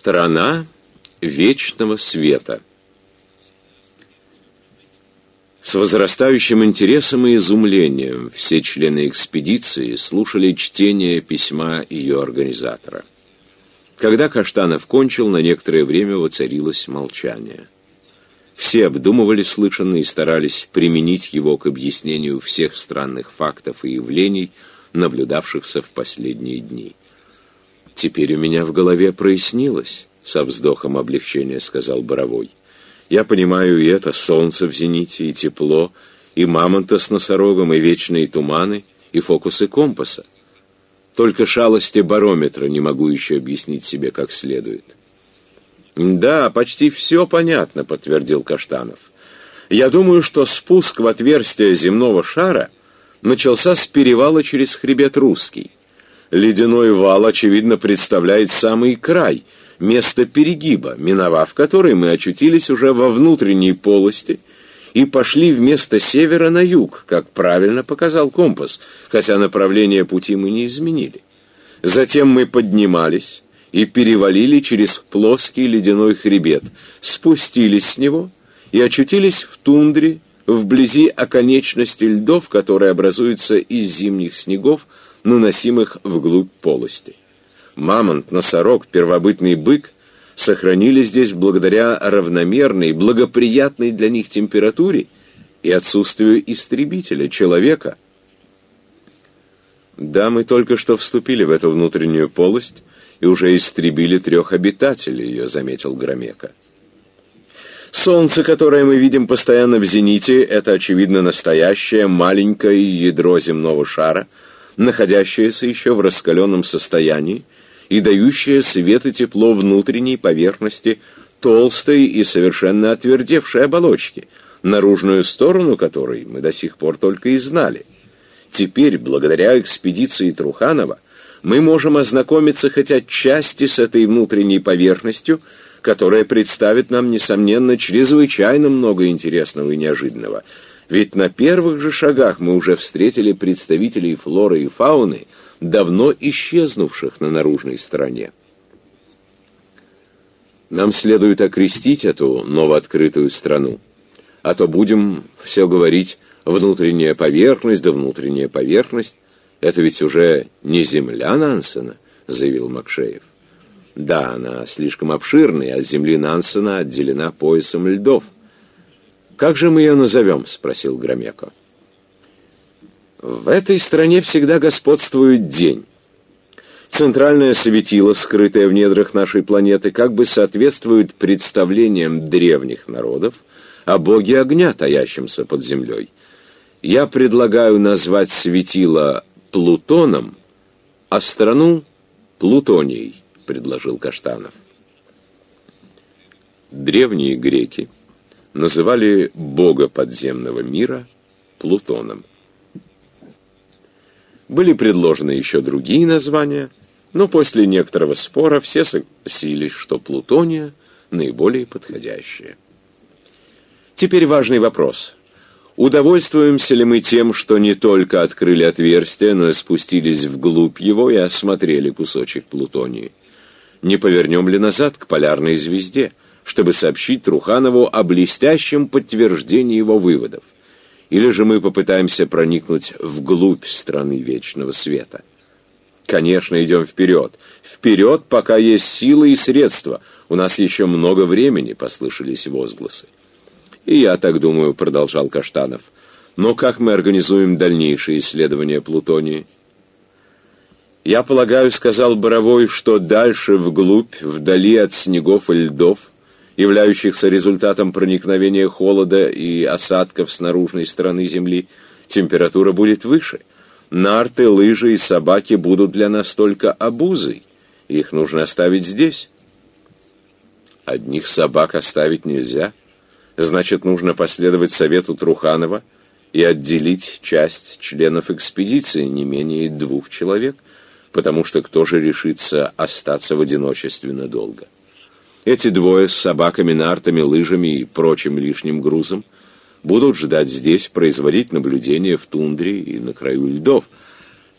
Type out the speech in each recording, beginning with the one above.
Страна вечного света. С возрастающим интересом и изумлением все члены экспедиции слушали чтение письма ее организатора. Когда Каштанов кончил, на некоторое время воцарилось молчание. Все обдумывали слышанное и старались применить его к объяснению всех странных фактов и явлений, наблюдавшихся в последние дни. «Теперь у меня в голове прояснилось», — со вздохом облегчения сказал Боровой. «Я понимаю и это, солнце в зените, и тепло, и мамонта с носорогом, и вечные туманы, и фокусы компаса. Только шалости барометра не могу еще объяснить себе как следует». «Да, почти все понятно», — подтвердил Каштанов. «Я думаю, что спуск в отверстие земного шара начался с перевала через хребет Русский. Ледяной вал, очевидно, представляет самый край, место перегиба, миновав который мы очутились уже во внутренней полости и пошли вместо севера на юг, как правильно показал компас, хотя направление пути мы не изменили. Затем мы поднимались и перевалили через плоский ледяной хребет, спустились с него и очутились в тундре, вблизи оконечности льдов, которые образуются из зимних снегов, наносимых вглубь полости. Мамонт, носорог, первобытный бык сохранили здесь благодаря равномерной, благоприятной для них температуре и отсутствию истребителя, человека. Да, мы только что вступили в эту внутреннюю полость и уже истребили трех обитателей ее, заметил Громека. Солнце, которое мы видим постоянно в зените, это, очевидно, настоящее маленькое ядро земного шара — находящаяся еще в раскаленном состоянии и дающая свет и тепло внутренней поверхности толстой и совершенно отвердевшей оболочки, наружную сторону которой мы до сих пор только и знали. Теперь, благодаря экспедиции Труханова, мы можем ознакомиться хоть отчасти с этой внутренней поверхностью, которая представит нам, несомненно, чрезвычайно много интересного и неожиданного – ведь на первых же шагах мы уже встретили представителей флоры и фауны, давно исчезнувших на наружной стороне. Нам следует окрестить эту новооткрытую страну, а то будем все говорить «внутренняя поверхность, да внутренняя поверхность». Это ведь уже не земля Нансена, заявил Макшеев. Да, она слишком обширная, а земли Нансена отделена поясом льдов. «Как же мы ее назовем?» — спросил Громеко. «В этой стране всегда господствует день. Центральное светило, скрытое в недрах нашей планеты, как бы соответствует представлениям древних народов о боге огня, таящемся под землей. Я предлагаю назвать светило Плутоном, а страну Плутонией», — предложил Каштанов. Древние греки — называли бога подземного мира Плутоном. Были предложены еще другие названия, но после некоторого спора все согласились, что Плутония наиболее подходящая. Теперь важный вопрос. Удовольствуемся ли мы тем, что не только открыли отверстие, но и спустились вглубь его и осмотрели кусочек Плутонии? Не повернем ли назад к полярной звезде – чтобы сообщить Труханову о блестящем подтверждении его выводов. Или же мы попытаемся проникнуть вглубь страны вечного света. Конечно, идем вперед. Вперед, пока есть силы и средства. У нас еще много времени, послышались возгласы. И я так думаю, продолжал Каштанов. Но как мы организуем дальнейшие исследования Плутонии? Я полагаю, сказал Боровой, что дальше вглубь, вдали от снегов и льдов, являющихся результатом проникновения холода и осадков с наружной стороны Земли, температура будет выше. Нарты, лыжи и собаки будут для нас только обузой. Их нужно оставить здесь. Одних собак оставить нельзя. Значит, нужно последовать совету Труханова и отделить часть членов экспедиции, не менее двух человек, потому что кто же решится остаться в одиночестве надолго? Эти двое с собаками, нартами, лыжами и прочим лишним грузом будут ждать здесь, производить наблюдения в тундре и на краю льдов.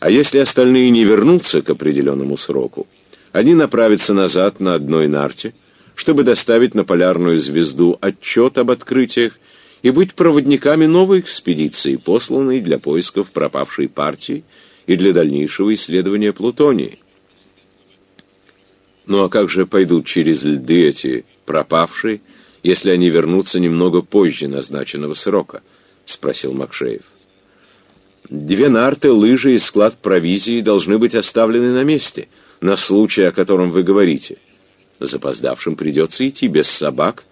А если остальные не вернутся к определенному сроку, Они направятся назад на одной нарте, чтобы доставить на полярную звезду отчет об открытиях и быть проводниками новой экспедиции, посланной для поисков пропавшей партии и для дальнейшего исследования Плутонии. Ну а как же пойдут через льды эти пропавшие, если они вернутся немного позже назначенного срока? — спросил Макшеев. Две нарты, лыжи и склад провизии должны быть оставлены на месте, на случай, о котором вы говорите. Запоздавшим придется идти без собак,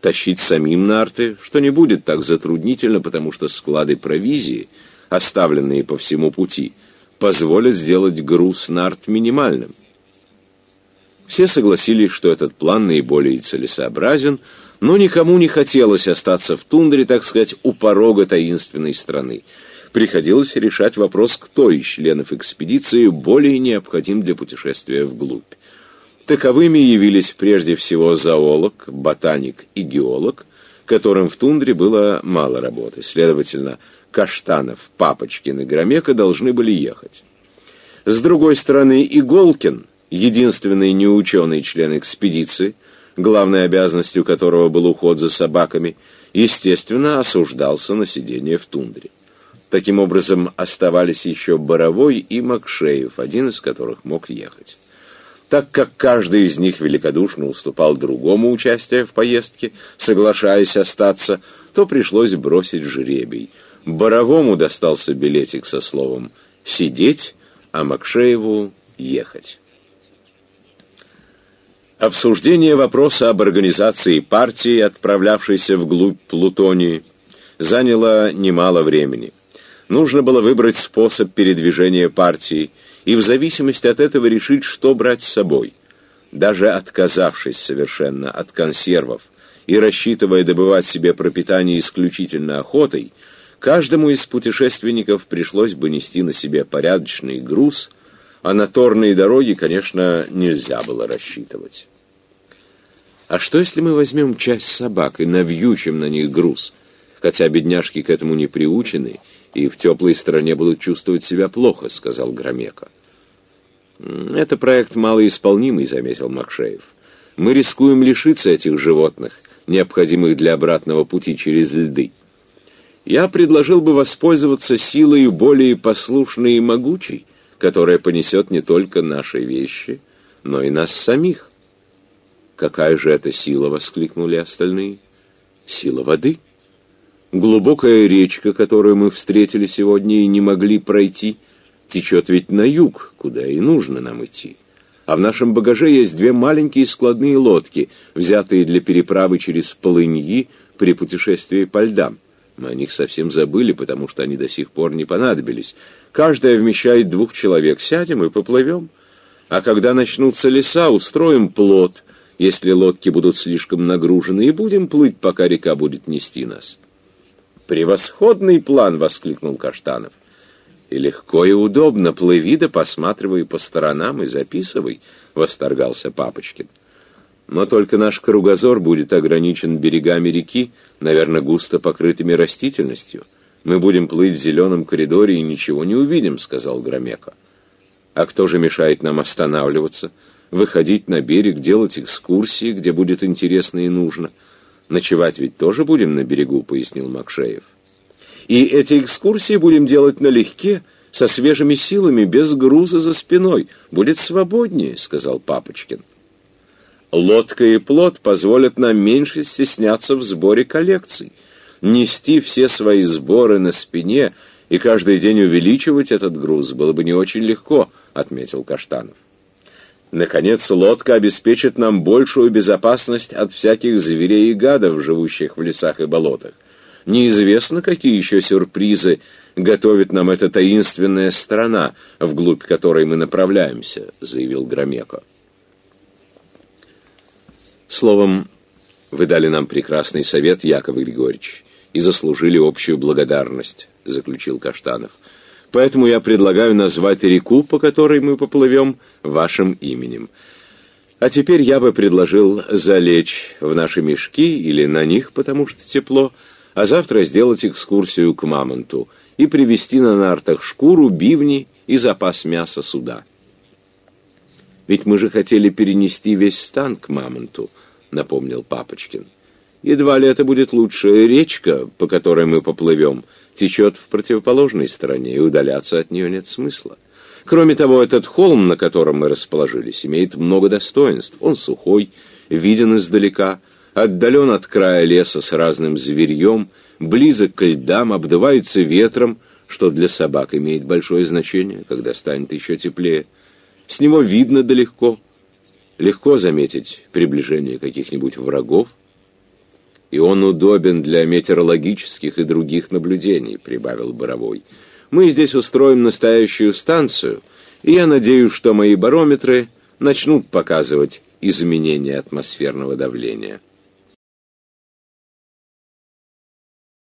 тащить самим нарты, что не будет так затруднительно, потому что склады провизии, оставленные по всему пути, позволят сделать груз нарт минимальным. Все согласились, что этот план наиболее целесообразен, но никому не хотелось остаться в тундре, так сказать, у порога таинственной страны. Приходилось решать вопрос, кто из членов экспедиции более необходим для путешествия вглубь. Таковыми явились прежде всего зоолог, ботаник и геолог, которым в тундре было мало работы. Следовательно, Каштанов, Папочкин и Громека должны были ехать. С другой стороны, Иголкин – единственный неученый член экспедиции, главной обязанностью которого был уход за собаками, естественно, осуждался на сидение в тундре. Таким образом, оставались еще Боровой и Макшеев, один из которых мог ехать. Так как каждый из них великодушно уступал другому участие в поездке, соглашаясь остаться, то пришлось бросить жребий. Боровому достался билетик со словом «сидеть», а Макшееву «ехать». Обсуждение вопроса об организации партии, отправлявшейся вглубь Плутонии, заняло немало времени. Нужно было выбрать способ передвижения партии и в зависимости от этого решить, что брать с собой. Даже отказавшись совершенно от консервов и рассчитывая добывать себе пропитание исключительно охотой, каждому из путешественников пришлось бы нести на себе порядочный груз – а на торные дороги, конечно, нельзя было рассчитывать. А что, если мы возьмем часть собак и навьючим на них груз? Хотя бедняжки к этому не приучены и в теплой стране будут чувствовать себя плохо, сказал Громека. Это проект малоисполнимый, заметил Макшеев. Мы рискуем лишиться этих животных, необходимых для обратного пути через льды. Я предложил бы воспользоваться силой более послушной и могучей, которая понесет не только наши вещи, но и нас самих. «Какая же это сила?» — воскликнули остальные. «Сила воды. Глубокая речка, которую мы встретили сегодня и не могли пройти, течет ведь на юг, куда и нужно нам идти. А в нашем багаже есть две маленькие складные лодки, взятые для переправы через полыньи при путешествии по льдам. Мы о них совсем забыли, потому что они до сих пор не понадобились. Каждая вмещает двух человек. Сядем и поплывем. А когда начнутся леса, устроим плот, если лодки будут слишком нагружены, и будем плыть, пока река будет нести нас. «Превосходный план!» — воскликнул Каштанов. «И легко и удобно. Плыви да посматривай по сторонам и записывай», — восторгался Папочкин. Но только наш кругозор будет ограничен берегами реки, наверное, густо покрытыми растительностью. Мы будем плыть в зеленом коридоре и ничего не увидим, сказал Громека. А кто же мешает нам останавливаться, выходить на берег, делать экскурсии, где будет интересно и нужно? Ночевать ведь тоже будем на берегу, пояснил Макшеев. И эти экскурсии будем делать налегке, со свежими силами, без груза за спиной. Будет свободнее, сказал Папочкин. Лодка и плот позволят нам меньше стесняться в сборе коллекций, нести все свои сборы на спине и каждый день увеличивать этот груз было бы не очень легко, отметил Каштанов. Наконец, лодка обеспечит нам большую безопасность от всяких зверей и гадов, живущих в лесах и болотах. Неизвестно, какие еще сюрпризы готовит нам эта таинственная страна, вглубь которой мы направляемся, заявил Громеко. Словом, вы дали нам прекрасный совет, Яков Григорьевич, и заслужили общую благодарность, заключил Каштанов. Поэтому я предлагаю назвать реку, по которой мы поплывем, вашим именем. А теперь я бы предложил залечь в наши мешки или на них, потому что тепло, а завтра сделать экскурсию к Мамонту и привезти на нартах шкуру, бивни и запас мяса сюда. Ведь мы же хотели перенести весь стан к Мамонту, напомнил Папочкин. Едва ли это будет лучшая речка, по которой мы поплывем, течет в противоположной стороне, и удаляться от нее нет смысла. Кроме того, этот холм, на котором мы расположились, имеет много достоинств. Он сухой, виден издалека, отдален от края леса с разным зверьем, близок к льдам, обдувается ветром, что для собак имеет большое значение, когда станет еще теплее. С него видно далеко. Легко заметить приближение каких-нибудь врагов, и он удобен для метеорологических и других наблюдений», — прибавил Боровой. «Мы здесь устроим настоящую станцию, и я надеюсь, что мои барометры начнут показывать изменения атмосферного давления».